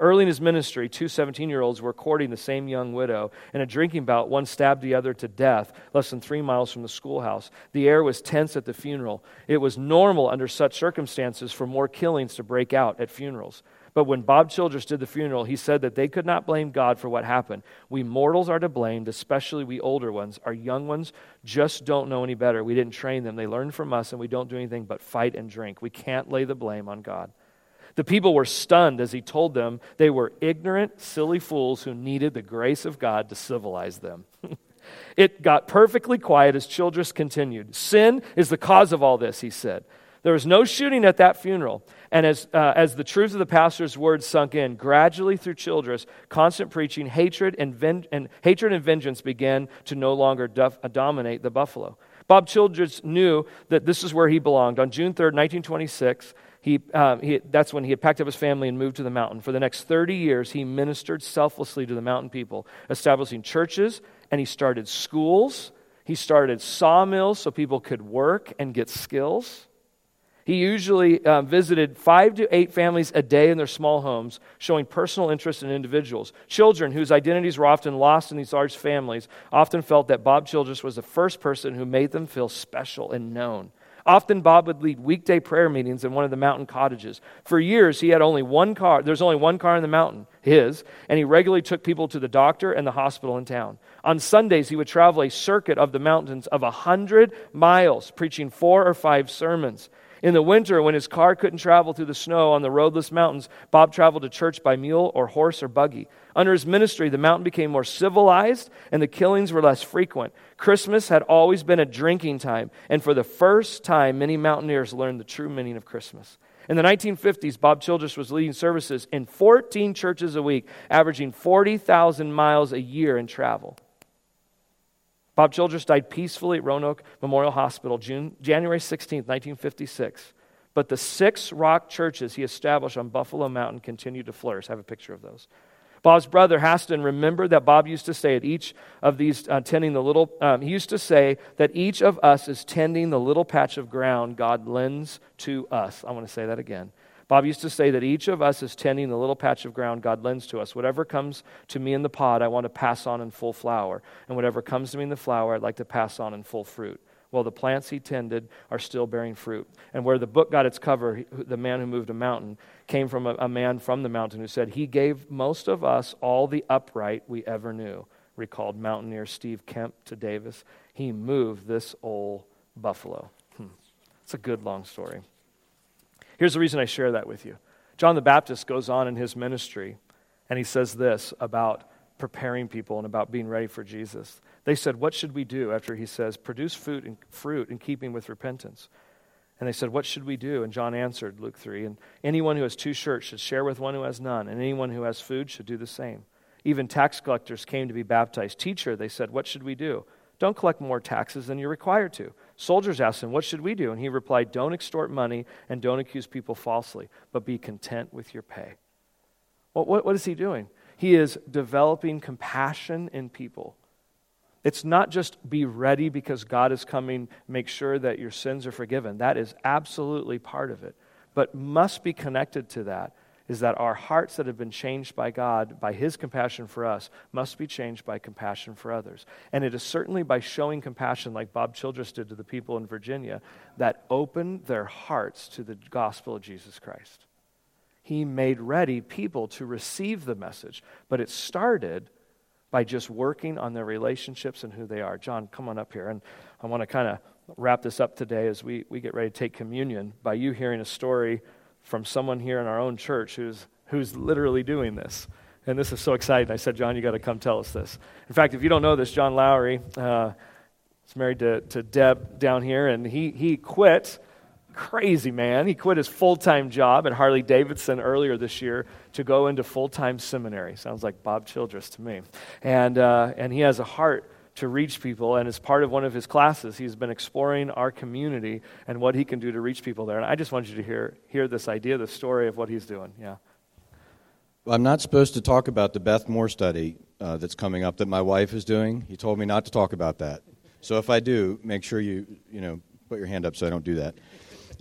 Early in his ministry, two 17 year olds were courting the same young widow. In a drinking bout, one stabbed the other to death less than three miles from the schoolhouse. The air was tense at the funeral. It was normal under such circumstances for more killings to break out at funerals. But when Bob Childress did the funeral, he said that they could not blame God for what happened. We mortals are to blame, especially we older ones. Our young ones just don't know any better. We didn't train them. They learned from us, and we don't do anything but fight and drink. We can't lay the blame on God. The people were stunned as he told them they were ignorant, silly fools who needed the grace of God to civilize them. it got perfectly quiet as Childress continued. Sin is the cause of all this, he said. There was no shooting at that funeral. And as, uh, as the truth of the pastor's words sunk in, gradually through Childress, constant preaching, hatred and, ven- and, hatred and vengeance began to no longer uh, dominate the buffalo. Bob Childress knew that this is where he belonged. On June 3rd, 1926, he, uh, he, that's when he had packed up his family and moved to the mountain. For the next 30 years, he ministered selflessly to the mountain people, establishing churches, and he started schools. He started sawmills so people could work and get skills. He usually uh, visited five to eight families a day in their small homes, showing personal interest in individuals. Children whose identities were often lost in these large families often felt that Bob Childress was the first person who made them feel special and known. Often, Bob would lead weekday prayer meetings in one of the mountain cottages. For years, he had only one car. There's only one car in the mountain, his, and he regularly took people to the doctor and the hospital in town. On Sundays, he would travel a circuit of the mountains of a hundred miles, preaching four or five sermons. In the winter, when his car couldn't travel through the snow on the roadless mountains, Bob traveled to church by mule or horse or buggy. Under his ministry, the mountain became more civilized and the killings were less frequent. Christmas had always been a drinking time, and for the first time, many mountaineers learned the true meaning of Christmas. In the 1950s, Bob Childress was leading services in 14 churches a week, averaging 40,000 miles a year in travel. Bob Childress died peacefully at Roanoke Memorial Hospital June, January 16, 1956. But the six rock churches he established on Buffalo Mountain continued to flourish. I have a picture of those. Bob's brother, Haston, remembered that Bob used to say at each of these uh, tending the little, um, he used to say that each of us is tending the little patch of ground God lends to us. I want to say that again. Bob used to say that each of us is tending the little patch of ground God lends to us. Whatever comes to me in the pod, I want to pass on in full flower. And whatever comes to me in the flower, I'd like to pass on in full fruit. Well, the plants he tended are still bearing fruit. And where the book got its cover, The Man Who Moved a Mountain, came from a, a man from the mountain who said, He gave most of us all the upright we ever knew, recalled mountaineer Steve Kemp to Davis. He moved this old buffalo. Hmm. It's a good long story. Here's the reason I share that with you. John the Baptist goes on in his ministry, and he says this about preparing people and about being ready for Jesus. They said, What should we do? After he says, Produce fruit in, fruit in keeping with repentance. And they said, What should we do? And John answered, Luke 3, And anyone who has two shirts should share with one who has none, and anyone who has food should do the same. Even tax collectors came to be baptized. Teacher, they said, What should we do? Don't collect more taxes than you're required to. Soldiers asked him, What should we do? And he replied, Don't extort money and don't accuse people falsely, but be content with your pay. Well, what, what is he doing? He is developing compassion in people it's not just be ready because God is coming, make sure that your sins are forgiven. That is absolutely part of it. But must be connected to that is that our hearts that have been changed by God, by His compassion for us, must be changed by compassion for others. And it is certainly by showing compassion, like Bob Childress did to the people in Virginia, that opened their hearts to the gospel of Jesus Christ. He made ready people to receive the message, but it started by just working on their relationships and who they are. John, come on up here. And I want to kind of wrap this up today as we, we get ready to take communion by you hearing a story from someone here in our own church who's, who's literally doing this. And this is so exciting. I said, John, you got to come tell us this. In fact, if you don't know this, John Lowry uh, is married to, to Deb down here, and he, he quit crazy man. He quit his full time job at Harley Davidson earlier this year to go into full time seminary. Sounds like Bob Childress to me. And, uh, and he has a heart to reach people, and as part of one of his classes, he's been exploring our community and what he can do to reach people there. And I just want you to hear, hear this idea, the story of what he's doing. Yeah. Well, I'm not supposed to talk about the Beth Moore study uh, that's coming up that my wife is doing. He told me not to talk about that. So if I do, make sure you, you know, put your hand up so I don't do that.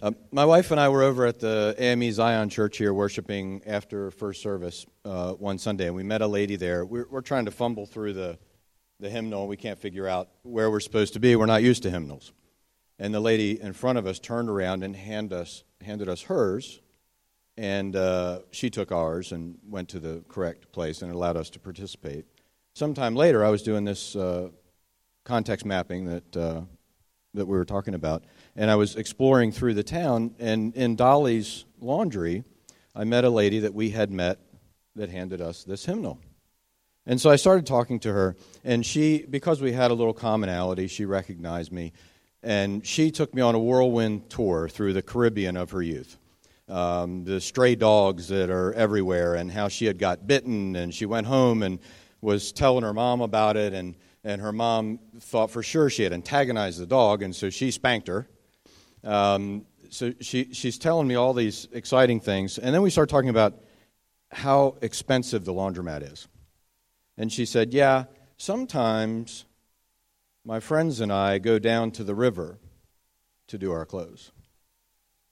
Uh, my wife and I were over at the AME Zion Church here worshiping after first service uh, one Sunday, and we met a lady there. We're, we're, trying to fumble through the, the hymnal. We can't figure out where we're supposed to be. We're not used to hymnals. And the lady in front of us turned around and hand us, handed us hers, and uh, she took ours and went to the correct place and allowed us to participate. Sometime later, I was doing this uh, context mapping that, uh, that we were talking about and I was exploring through the town, and in Dolly's laundry, I met a lady that we had met that handed us this hymnal. And so I started talking to her, and she, because we had a little commonality, she recognized me, and she took me on a whirlwind tour through the Caribbean of her youth. Um, the stray dogs that are everywhere, and how she had got bitten, and she went home and was telling her mom about it, and, and her mom thought for sure she had antagonized the dog, and so she spanked her um, so she, she's telling me all these exciting things. And then we start talking about how expensive the laundromat is. And she said, Yeah, sometimes my friends and I go down to the river to do our clothes.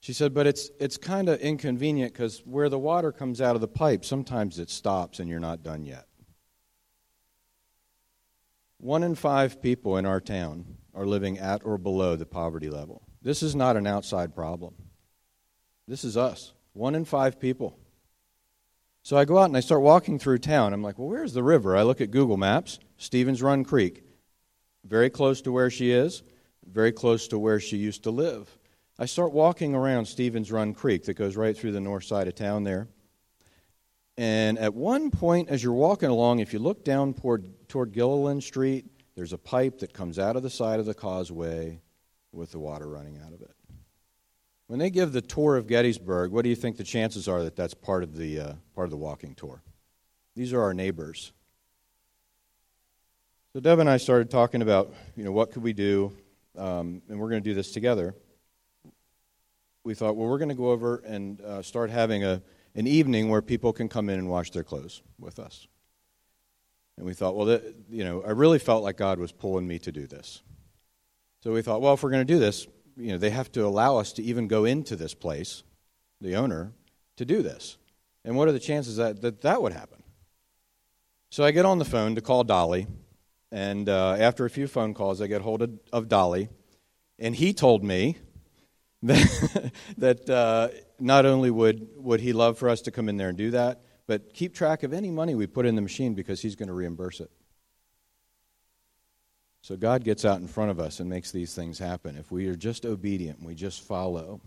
She said, but it's, it's kind of inconvenient because where the water comes out of the pipe, sometimes it stops and you're not done yet. One in five people in our town are living at or below the poverty level. This is not an outside problem. This is us. One in five people. So I go out and I start walking through town. I'm like, well, where's the river? I look at Google Maps, Stevens Run Creek. Very close to where she is, very close to where she used to live. I start walking around Stevens Run Creek that goes right through the north side of town there. And at one point, as you're walking along, if you look down toward, toward Gilliland Street, there's a pipe that comes out of the side of the causeway with the water running out of it. When they give the tour of Gettysburg, what do you think the chances are that that's part of the, uh, part of the walking tour? These are our neighbors. So Deb and I started talking about, you know, what could we do, um, and we're going to do this together. We thought, well, we're going to go over and uh, start having a, an evening where people can come in and wash their clothes with us. And we thought, well, that, you know, I really felt like God was pulling me to do this. So we thought, well, if we're going to do this, you know, they have to allow us to even go into this place, the owner, to do this. And what are the chances that that, that would happen? So I get on the phone to call Dolly, and uh, after a few phone calls, I get hold of, of Dolly, and he told me that, that uh, not only would, would he love for us to come in there and do that, but keep track of any money we put in the machine because he's going to reimburse it. So God gets out in front of us and makes these things happen. If we are just obedient, we just follow.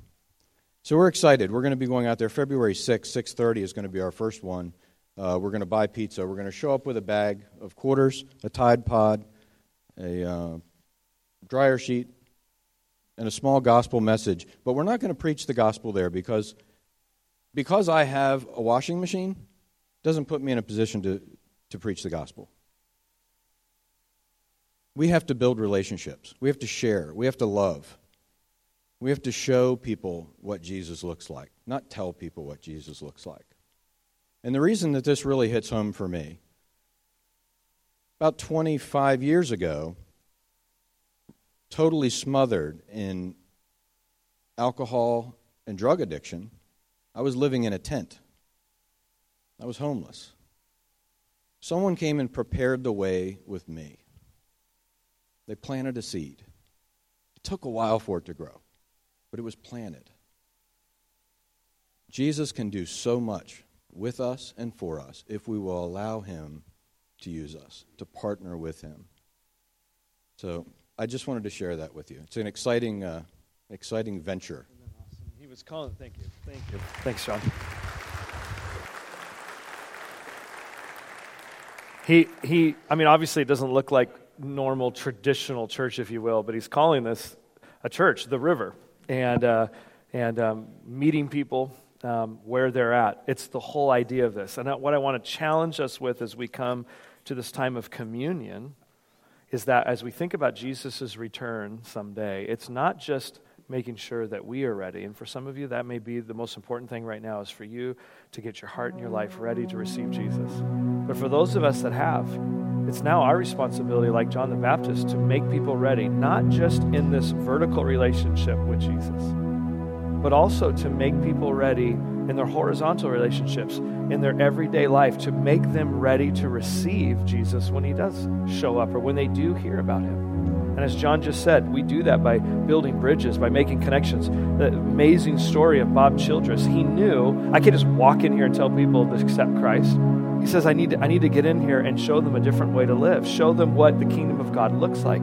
So we're excited. We're going to be going out there February 6th, 6:30 is going to be our first one. Uh, we're going to buy pizza. We're going to show up with a bag of quarters, a Tide Pod, a uh, dryer sheet, and a small gospel message. But we're not going to preach the gospel there because because I have a washing machine doesn't put me in a position to, to preach the gospel. We have to build relationships. We have to share. We have to love. We have to show people what Jesus looks like, not tell people what Jesus looks like. And the reason that this really hits home for me, about 25 years ago, totally smothered in alcohol and drug addiction, I was living in a tent. I was homeless. Someone came and prepared the way with me. They planted a seed. It took a while for it to grow, but it was planted. Jesus can do so much with us and for us if we will allow Him to use us, to partner with Him. So I just wanted to share that with you. It's an exciting, uh, exciting venture. Awesome. He was calling. Thank you. Thank you. Thanks, John. He, he, I mean, obviously, it doesn't look like normal traditional church, if you will, but he's calling this a church, the river, and, uh, and um, meeting people um, where they're at. It's the whole idea of this. And what I want to challenge us with as we come to this time of communion is that as we think about Jesus' return someday, it's not just making sure that we are ready. And for some of you, that may be the most important thing right now is for you to get your heart and your life ready to receive Jesus. But for those of us that have, it's now our responsibility, like John the Baptist, to make people ready, not just in this vertical relationship with Jesus, but also to make people ready in their horizontal relationships, in their everyday life, to make them ready to receive Jesus when he does show up or when they do hear about him. And as John just said, we do that by building bridges, by making connections. The amazing story of Bob Childress, he knew I can't just walk in here and tell people to accept Christ. He says, I need, to, I need to get in here and show them a different way to live, show them what the kingdom of God looks like,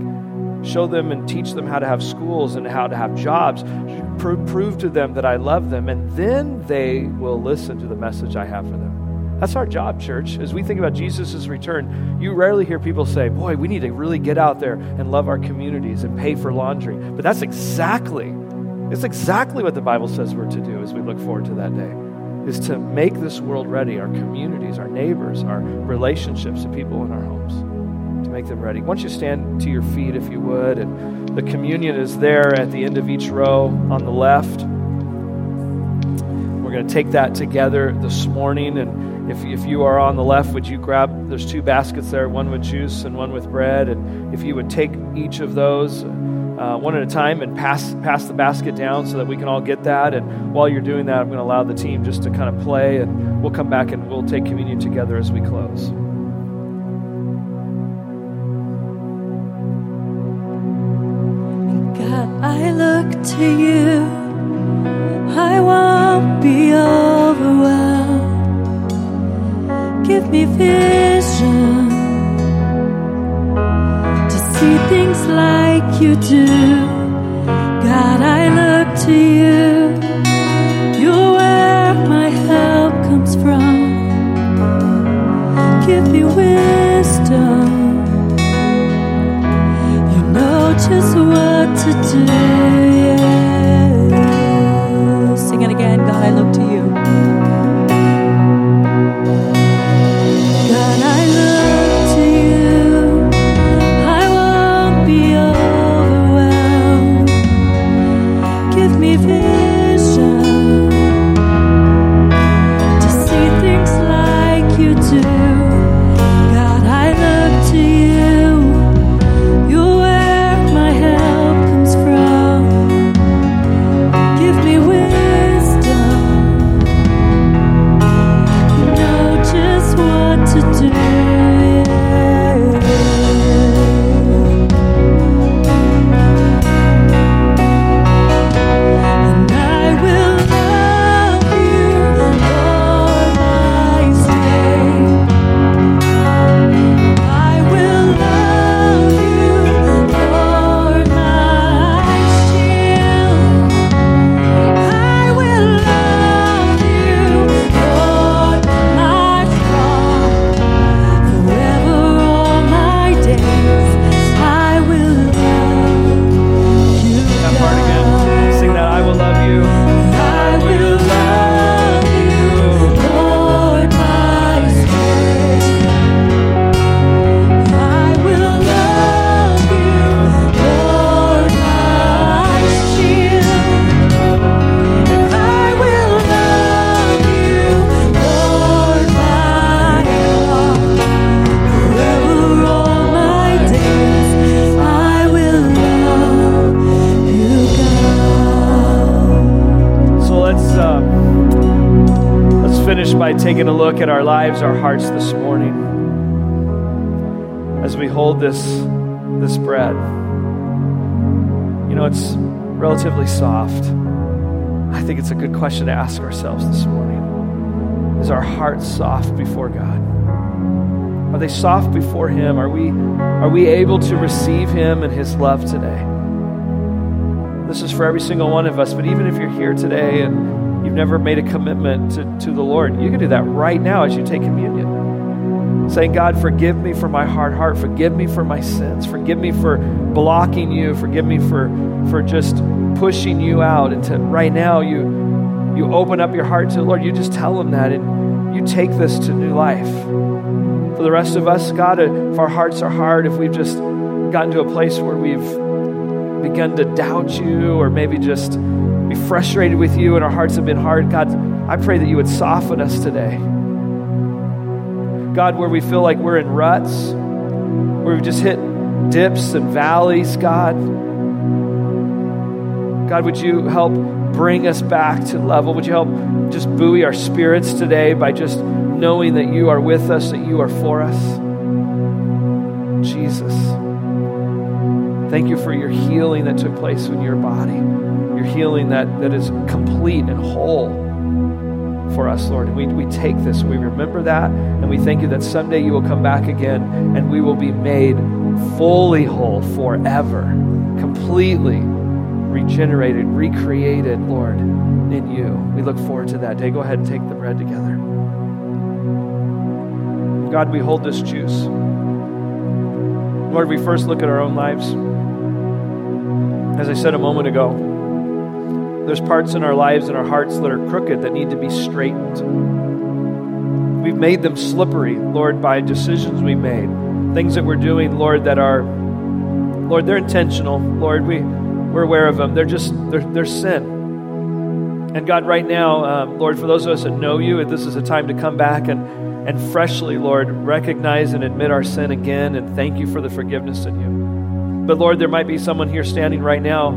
show them and teach them how to have schools and how to have jobs, prove, prove to them that I love them, and then they will listen to the message I have for them. That's our job, church. As we think about Jesus' return, you rarely hear people say, Boy, we need to really get out there and love our communities and pay for laundry. But that's exactly, it's exactly what the Bible says we're to do as we look forward to that day. Is to make this world ready, our communities, our neighbors, our relationships, the people in our homes, to make them ready. Once you stand to your feet, if you would, and the communion is there at the end of each row on the left. We're going to take that together this morning and if, if you are on the left, would you grab, there's two baskets there, one with juice and one with bread. And if you would take each of those uh, one at a time and pass, pass the basket down so that we can all get that. And while you're doing that, I'm going to allow the team just to kind of play, and we'll come back and we'll take communion together as we close. God, I look to you. I won't be overwhelmed give me vision to see things like you do. God, I look to you. You're where my help comes from. Give me wisdom. You know just what to do. By taking a look at our lives, our hearts this morning as we hold this, this bread. You know, it's relatively soft. I think it's a good question to ask ourselves this morning. Is our heart soft before God? Are they soft before Him? Are we, are we able to receive Him and His love today? This is for every single one of us, but even if you're here today and never made a commitment to, to the Lord, you can do that right now as you take communion. Saying, God, forgive me for my hard heart. Forgive me for my sins. Forgive me for blocking you. Forgive me for, for just pushing you out. And to, right now, you, you open up your heart to the Lord. You just tell Him that, and you take this to new life. For the rest of us, God, if our hearts are hard, if we've just gotten to a place where we've begun to doubt you or maybe just be frustrated with you and our hearts have been hard, God, I pray that you would soften us today. God, where we feel like we're in ruts, where we've just hit dips and valleys, God, God, would you help bring us back to level? Would you help just buoy our spirits today by just knowing that you are with us, that you are for us? Jesus. Thank you for your healing that took place in your body, healing that, that is complete and whole for us, Lord. And we, we take this, we remember that, and we thank you that someday you will come back again and we will be made fully whole forever, completely regenerated, recreated, Lord, in you. We look forward to that day. Go ahead and take the bread together. God, we hold this juice. Lord, we first look at our own lives. As I said a moment ago, there's parts in our lives and our hearts that are crooked that need to be straightened. We've made them slippery, Lord, by decisions we made. Things that we're doing, Lord, that are, Lord, they're intentional. Lord, we, we're aware of them. They're just, they're, they're sin. And God, right now, um, Lord, for those of us that know you, this is a time to come back and, and freshly, Lord, recognize and admit our sin again and thank you for the forgiveness in you. But Lord, there might be someone here standing right now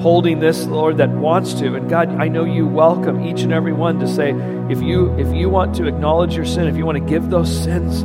holding this, Lord, that wants to. And God, I know you welcome each and every one to say, if you if you want to acknowledge your sin, if you want to give those sins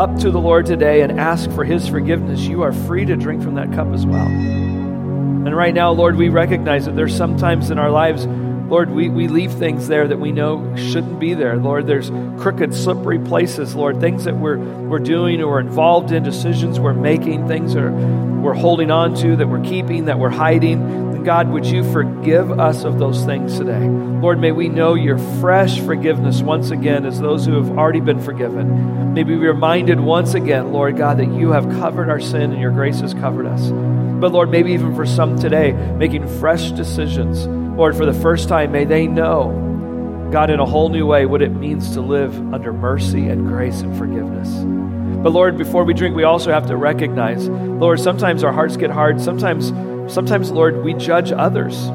up to the Lord today and ask for his forgiveness, you are free to drink from that cup as well. And right now, Lord, we recognize that there's sometimes in our lives Lord, we, we leave things there that we know shouldn't be there. Lord, there's crooked, slippery places, Lord, things that we're, we're doing or involved in, decisions we're making, things that are, we're holding on to, that we're keeping, that we're hiding. God, would you forgive us of those things today? Lord, may we know your fresh forgiveness once again as those who have already been forgiven. May we be reminded once again, Lord God, that you have covered our sin and your grace has covered us. But Lord, maybe even for some today, making fresh decisions Lord, for the first time, may they know, God, in a whole new way, what it means to live under mercy and grace and forgiveness. But Lord, before we drink, we also have to recognize, Lord, sometimes our hearts get hard. Sometimes, sometimes, Lord, we judge others.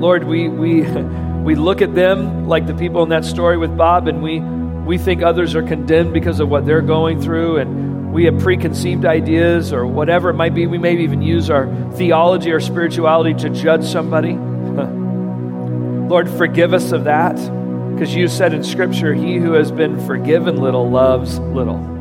Lord, we we we look at them like the people in that story with Bob, and we we think others are condemned because of what they're going through, and we have preconceived ideas or whatever it might be. We may even use our theology or spirituality to judge somebody. Lord, forgive us of that because you said in Scripture, He who has been forgiven little loves little.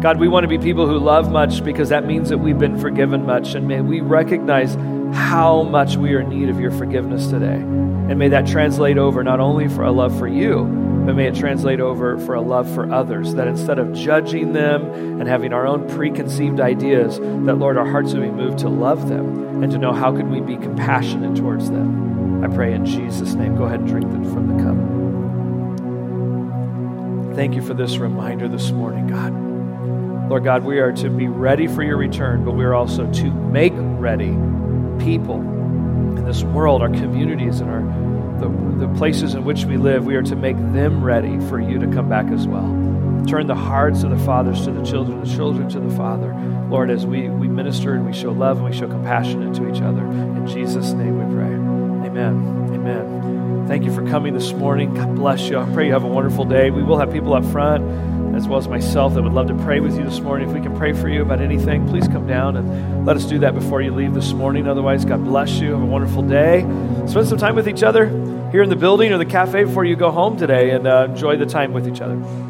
God, we want to be people who love much because that means that we've been forgiven much. And may we recognize how much we are in need of your forgiveness today. And may that translate over not only for a love for you, but may it translate over for a love for others. That instead of judging them and having our own preconceived ideas, that Lord, our hearts would be moved to love them and to know how could we be compassionate towards them. I pray in Jesus' name. Go ahead and drink them from the cup. Thank you for this reminder this morning, God. Lord God, we are to be ready for your return, but we are also to make ready people in this world, our communities, and our the, the places in which we live, we are to make them ready for you to come back as well. Turn the hearts of the fathers to the children, the children to the Father. Lord, as we, we minister and we show love and we show compassion to each other. In Jesus' name we pray. Amen. Amen. Thank you for coming this morning. God bless you. I pray you have a wonderful day. We will have people up front as well as myself, that would love to pray with you this morning. If we can pray for you about anything, please come down and let us do that before you leave this morning. Otherwise, God bless you. Have a wonderful day. Spend some time with each other here in the building or the cafe before you go home today and uh, enjoy the time with each other.